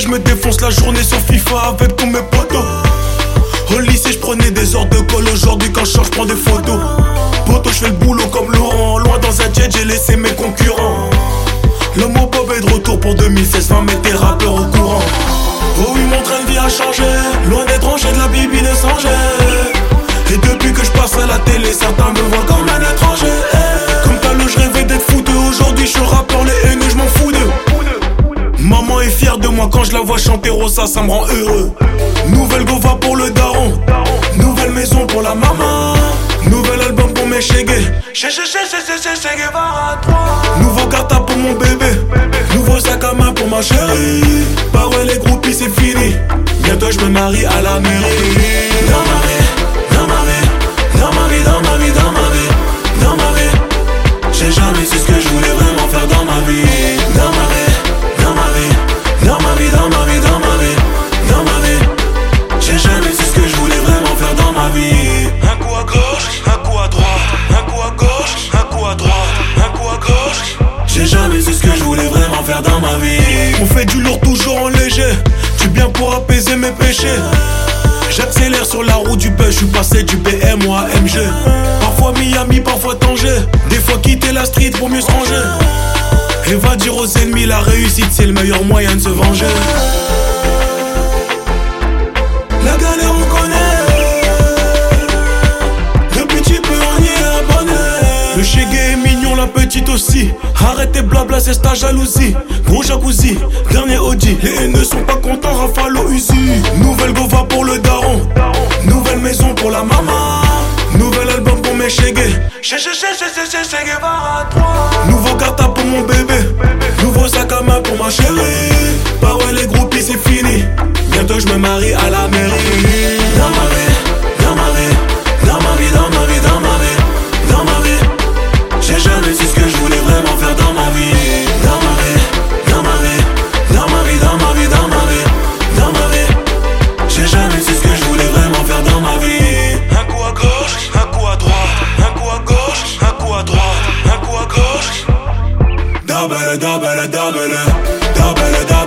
je me défonce la journée sur FIFA avec tous mes potos. Au lycée, je prenais des heures de colle. Aujourd'hui, quand je change, je prends des photos. Poto, je fais le boulot comme Laurent. Loin dans un jet, j'ai laissé mes concurrents. Le mot Bob est de retour pour 2016. 20 mettre tes rappeurs au courant. Oh oui, mon train de vie a changé. Maman est fière de moi quand je la vois chanter Rosa, ça me rend heureux. Nouvelle gova pour le daron, nouvelle maison pour la maman, nouvel album pour mes chégués. Nouveau gata pour mon bébé, nouveau sac à main pour ma chérie. Ouais, les groupies c'est fini. Bientôt je me marie à la mairie. Dans ma vie. On fait du lourd toujours en léger, du bien pour apaiser mes péchés. J'accélère sur la route du bus, je suis passé du BM à MG. Parfois Miami, parfois Tanger. Des fois quitter la street pour mieux se ranger. Et va dire aux ennemis, la réussite c'est le meilleur moyen de se venger. La galère on connaît. Le petit peu on y abonné. Le chégué est mignon, la petite aussi. Arrêtez blabla, c'est ta jalousie. Gros jacuzzi, dernier Audi. Les haineux sont pas contents, Rafale au Uzi. Nouvelle gova pour le daron. Nouvelle maison pour la maman. Nouvel album pour mes chégués. Nouveau gata pour mon bébé. Nouveau sac à main pour ma chérie. Bah ouais, les groupies c'est fini. Bientôt je me marie à la mairie. Double, double, double, double,